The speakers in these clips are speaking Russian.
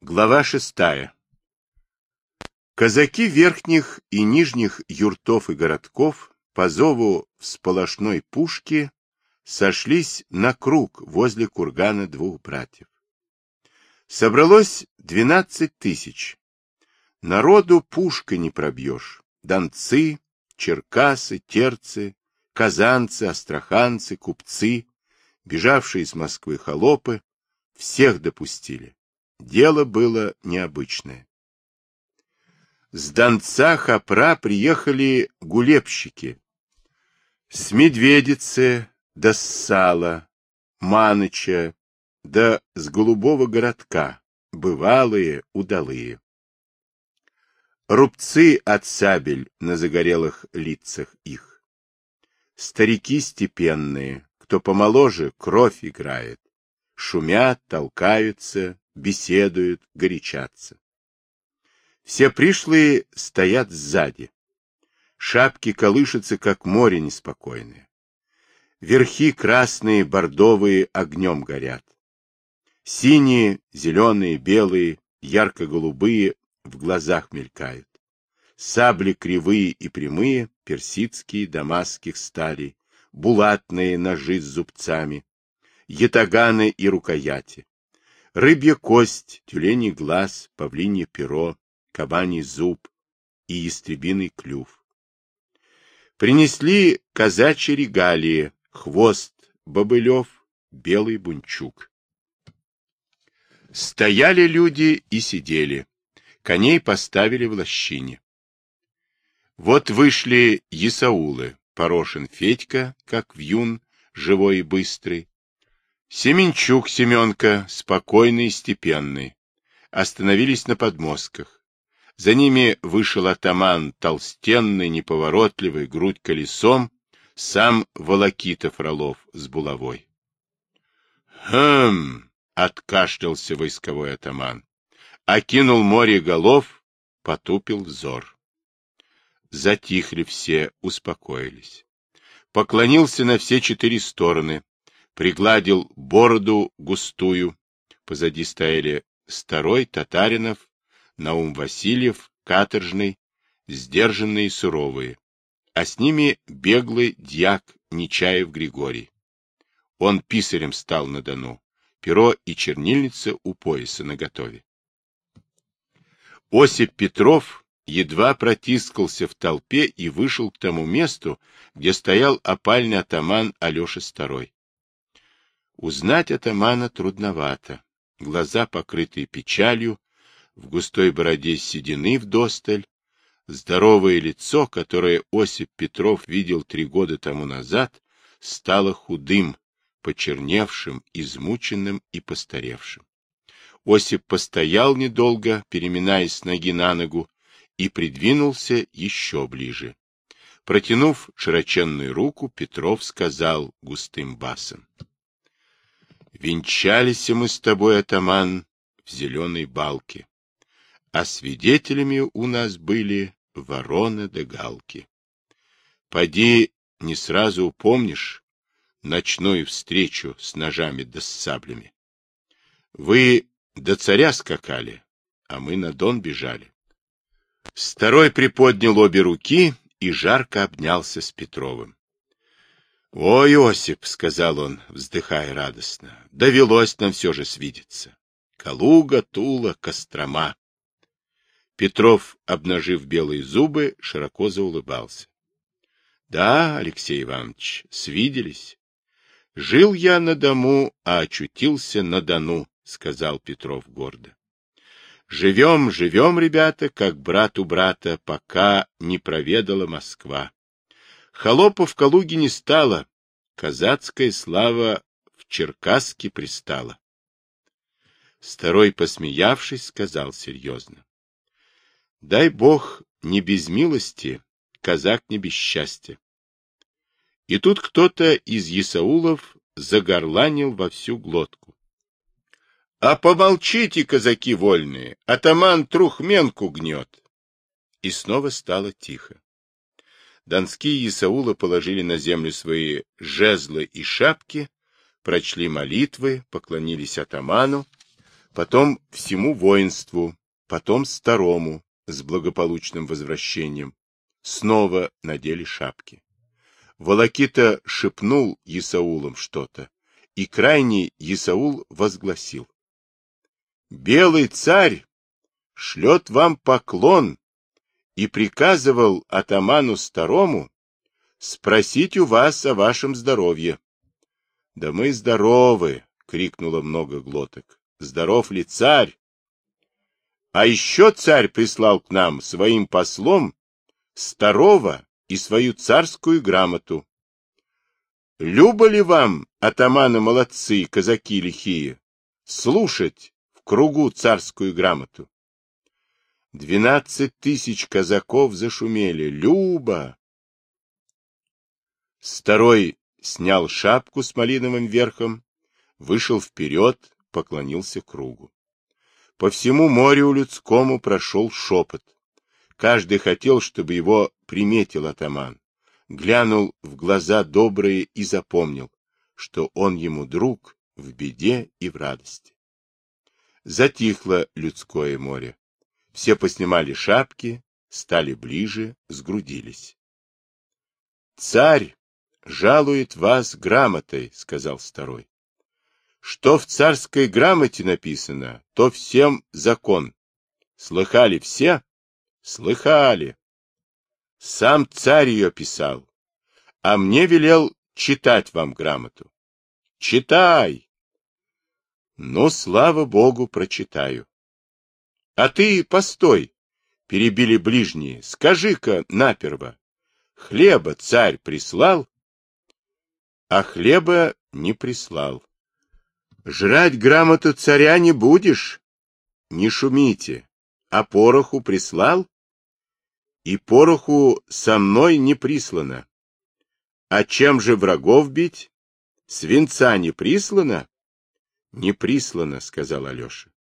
Глава шестая. Казаки верхних и нижних юртов и городков по зову всполошной пушки сошлись на круг возле кургана двух братьев. Собралось двенадцать тысяч. Народу пушкой не пробьешь. Донцы, черкасы, терцы, казанцы, астраханцы, купцы, бежавшие из Москвы холопы, всех допустили. Дело было необычное. С Донца Хапра приехали гулебщики. С Медведицы до Сала, Маныча, да с Голубого городка, бывалые, удалые. Рубцы от сабель на загорелых лицах их. Старики степенные, кто помоложе, кровь играет. Шумят, толкаются, беседуют, горячатся. Все пришлые стоят сзади. Шапки колышутся, как море неспокойное. Верхи красные, бордовые огнем горят. Синие, зеленые, белые, ярко-голубые в глазах мелькают. Сабли кривые и прямые, персидские, дамасских стали, булатные ножи с зубцами, ятаганы и рукояти, рыбья кость, тюленей глаз, павлинье перо, кабаний зуб и ястребиный клюв. Принесли казачьи регалии, хвост бобылев, белый бунчук. Стояли люди и сидели. Коней поставили в лощине. Вот вышли Исаулы, Порошин Федька, как вьюн, живой и быстрый. Семенчук Семенка, спокойный и степенный. Остановились на подмостках. За ними вышел атаман, толстенный, неповоротливый, грудь колесом, сам Волокита Фролов с булавой. «Хм!» — откашлялся войсковой атаман. Окинул море голов, потупил взор. Затихли все, успокоились. Поклонился на все четыре стороны, пригладил бороду густую. Позади стояли Старой, Татаринов, Наум Васильев, Каторжный, сдержанные и суровые, а с ними беглый дьяк Нечаев Григорий. Он писарем стал на Дону, перо и чернильница у пояса наготове. Осип Петров едва протискался в толпе и вышел к тому месту, где стоял опальный атаман Алеша Старой. Узнать атамана трудновато. Глаза, покрытые печалью, в густой бороде седины вдосталь, здоровое лицо, которое Осип Петров видел три года тому назад, стало худым, почерневшим, измученным и постаревшим. Осип постоял недолго, переминаясь с ноги на ногу, и придвинулся еще ближе. Протянув широченную руку, Петров сказал густым басом. — Венчались мы с тобой, атаман, в зеленой балке, а свидетелями у нас были ворона да галки. Поди, не сразу упомнишь ночную встречу с ножами да с саблями. Вы до царя скакали, а мы на Дон бежали. Старой приподнял обе руки и жарко обнялся с Петровым. — Ой, Осип, — сказал он, вздыхая радостно, — довелось нам все же свидеться. Калуга, Тула, Кострома. Петров, обнажив белые зубы, широко заулыбался. — Да, Алексей Иванович, свиделись. Жил я на дому, а очутился на Дону, — сказал Петров гордо. Живем, живем, ребята, как брат у брата, пока не проведала Москва. Холопа в Калуге не стало, казацкая слава в Черкасске пристала. Старой, посмеявшись, сказал серьезно. Дай бог не без милости, казак не без счастья. И тут кто-то из Исаулов загорланил во всю глотку. А помолчите, казаки вольные, атаман Трухменку гнет. И снова стало тихо. Донские Исаулы положили на землю свои жезлы и шапки, прочли молитвы, поклонились атаману, потом всему воинству, потом старому с благополучным возвращением. Снова надели шапки. Волокита шепнул Исаулам что-то, и крайний Исаул возгласил. «Белый царь шлет вам поклон и приказывал атаману старому спросить у вас о вашем здоровье. — Да мы здоровы! — крикнуло много глоток. — Здоров ли царь? А еще царь прислал к нам своим послом старого и свою царскую грамоту. Любо ли вам, атаманы молодцы, казаки лихие, слушать в кругу царскую грамоту? Двенадцать тысяч казаков зашумели. Люба! Старой снял шапку с малиновым верхом, вышел вперед, поклонился кругу. По всему морю людскому прошел шепот. Каждый хотел, чтобы его приметил атаман, глянул в глаза добрые и запомнил, что он ему друг в беде и в радости. Затихло людское море. Все поснимали шапки, стали ближе, сгрудились. «Царь жалует вас грамотой», — сказал второй. «Что в царской грамоте написано, то всем закон. Слыхали все?» «Слыхали. Сам царь ее писал, а мне велел читать вам грамоту. Читай!» «Ну, слава богу, прочитаю». А ты постой, перебили ближние, скажи-ка наперво, хлеба царь прислал? А хлеба не прислал. Жрать грамоту царя не будешь? Не шумите. А пороху прислал? И пороху со мной не прислано. А чем же врагов бить? Свинца не прислано? Не прислано, сказал Алеша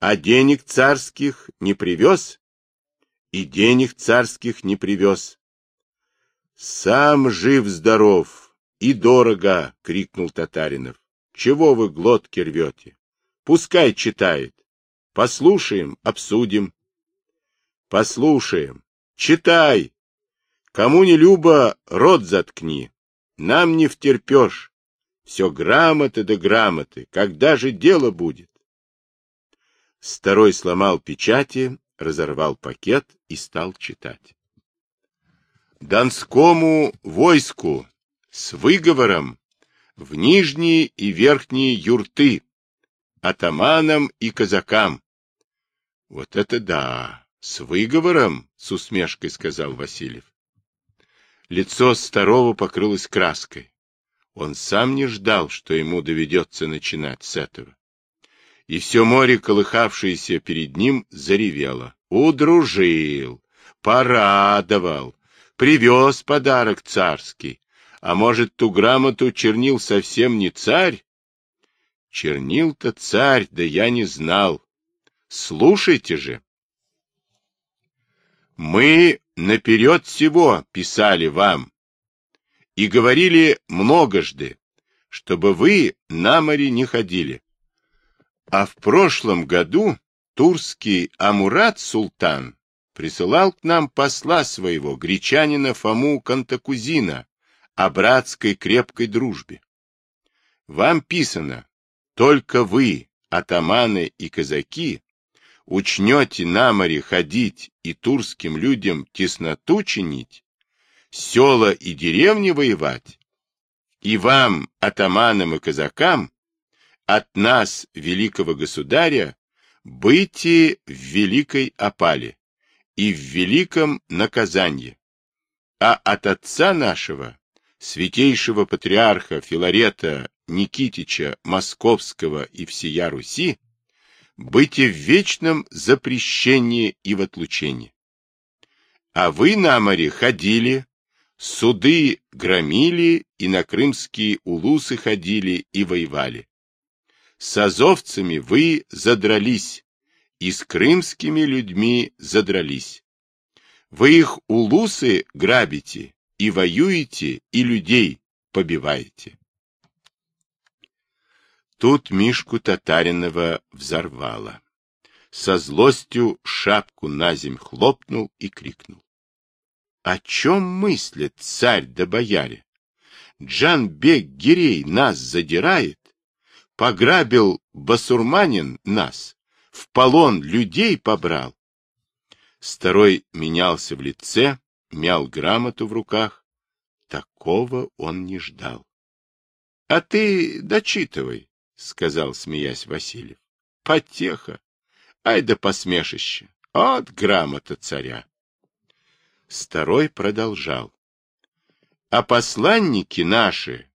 а денег царских не привез, и денег царских не привез. Сам жив-здоров и дорого, — крикнул Татаринов. Чего вы глотки рвете? Пускай читает. Послушаем, обсудим. Послушаем. Читай. Кому не любо, рот заткни. Нам не втерпешь. Все грамоты да грамоты. Когда же дело будет? Старой сломал печати, разорвал пакет и стал читать. Донскому войску с выговором в нижние и верхние юрты, атаманам и казакам. Вот это да, с выговором, с усмешкой сказал Васильев. Лицо старого покрылось краской. Он сам не ждал, что ему доведется начинать с этого и все море, колыхавшееся перед ним, заревело. Удружил, порадовал, привез подарок царский. А может, ту грамоту чернил совсем не царь? Чернил-то царь, да я не знал. Слушайте же. Мы наперед всего писали вам и говорили многожды, чтобы вы на море не ходили. А в прошлом году турский Амурат-султан присылал к нам посла своего, гречанина Фому Кантакузина, о братской крепкой дружбе. Вам писано, только вы, атаманы и казаки, учнете на море ходить и турским людям тесноту чинить, села и деревни воевать, и вам, атаманам и казакам, от нас, великого государя, быти в великой опале и в великом наказании, а от отца нашего, святейшего патриарха Филарета Никитича Московского и всея Руси, быти в вечном запрещении и в отлучении. А вы на море ходили, суды громили и на крымские улусы ходили и воевали с азовцами вы задрались, и с крымскими людьми задрались. Вы их улусы грабите, и воюете, и людей побиваете. Тут Мишку Татаринова взорвало. Со злостью шапку на земь хлопнул и крикнул. — О чем мыслит царь да бояре? Джанбек Гирей нас задирает, пограбил басурманин нас, в полон людей побрал. Старой менялся в лице, мял грамоту в руках. Такого он не ждал. — А ты дочитывай, — сказал, смеясь Васильев. — Потеха! Ай да посмешище! От грамота царя! Старой продолжал. — А посланники наши,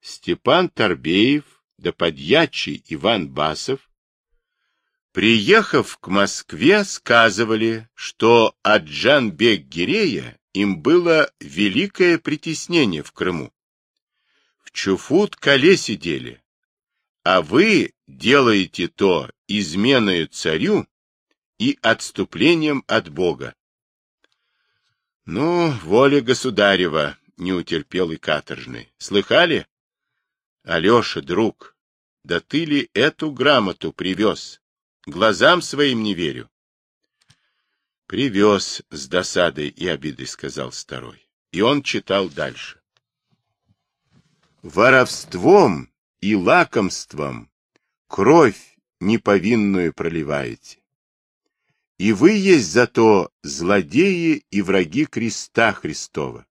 Степан Торбеев да подьячий Иван Басов, приехав к Москве, сказывали, что от Джанбек-Гирея им было великое притеснение в Крыму. В Чуфут-Кале сидели, а вы делаете то изменою царю и отступлением от Бога. Ну, воля государева, не утерпел и каторжный. Слыхали? Алеша, друг, да ты ли эту грамоту привез? Глазам своим не верю. Привез с досадой и обидой, сказал старой. И он читал дальше. Воровством и лакомством кровь неповинную проливаете. И вы есть зато злодеи и враги креста Христова.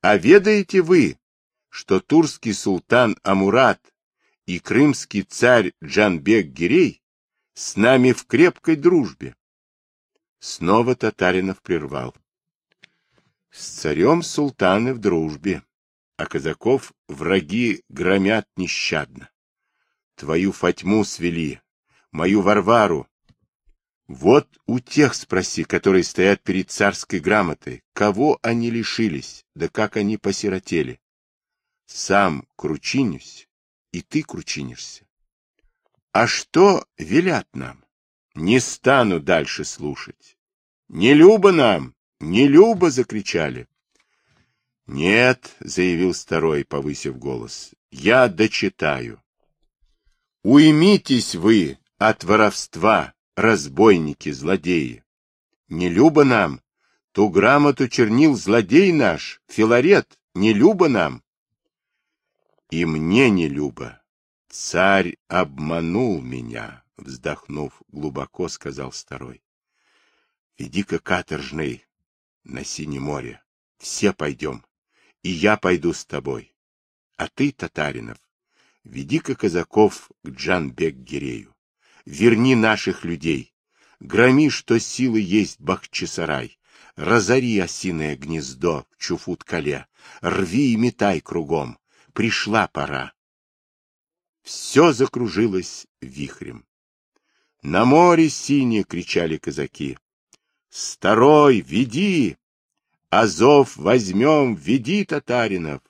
А ведаете вы, что турский султан Амурат и крымский царь Джанбек Гирей с нами в крепкой дружбе? Снова Татаринов прервал. С царем султаны в дружбе а казаков враги громят нещадно. Твою Фатьму свели, мою Варвару. Вот у тех спроси, которые стоят перед царской грамотой, кого они лишились, да как они посиротели. Сам кручинюсь, и ты кручинишься. А что велят нам? Не стану дальше слушать. Не любо нам, не любо, закричали. Нет, заявил старой, повысив голос. Я дочитаю. Уймитесь вы от воровства, разбойники, злодеи. Не любо нам. Ту грамоту чернил злодей наш, Филарет, не любо нам. И мне не любо. Царь обманул меня, вздохнув глубоко, сказал старой. Веди-ка каторжный на Синее море. Все пойдем и я пойду с тобой. А ты, Татаринов, веди-ка казаков к Джанбек-Гирею. Верни наших людей. Громи, что силы есть Бахчисарай. Разори осиное гнездо в Чуфут-Кале. Рви и метай кругом. Пришла пора. Все закружилось вихрем. На море синее кричали казаки. «Старой, веди! Азов возьмем, веди татаринов.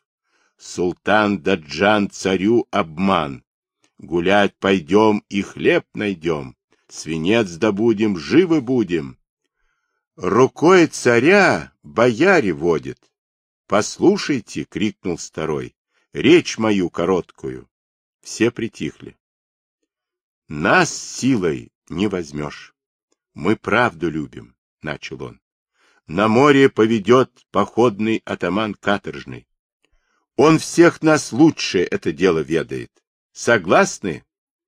Султан Даджан царю обман. Гулять пойдем и хлеб найдем. Свинец добудем, живы будем. Рукой царя бояре водит. Послушайте, — крикнул старой, — речь мою короткую. Все притихли. Нас силой не возьмешь. Мы правду любим, — начал он на море поведет походный атаман каторжный. Он всех нас лучше это дело ведает. Согласны?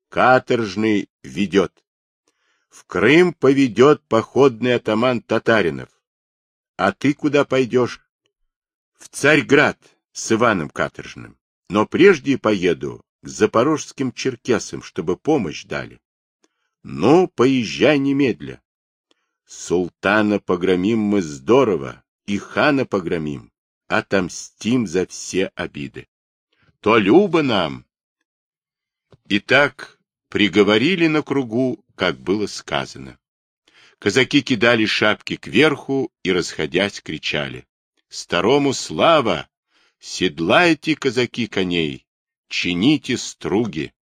Каторжный ведет. В Крым поведет походный атаман Татаринов. А ты куда пойдешь? В Царьград с Иваном Каторжным. Но прежде поеду к запорожским черкесам, чтобы помощь дали. Ну, поезжай немедля. Султана погромим мы здорово, и хана погромим, отомстим за все обиды. То любо нам. И так приговорили на кругу, как было сказано. Казаки кидали шапки кверху и, расходясь, кричали. Старому слава! Седлайте, казаки, коней! Чините струги!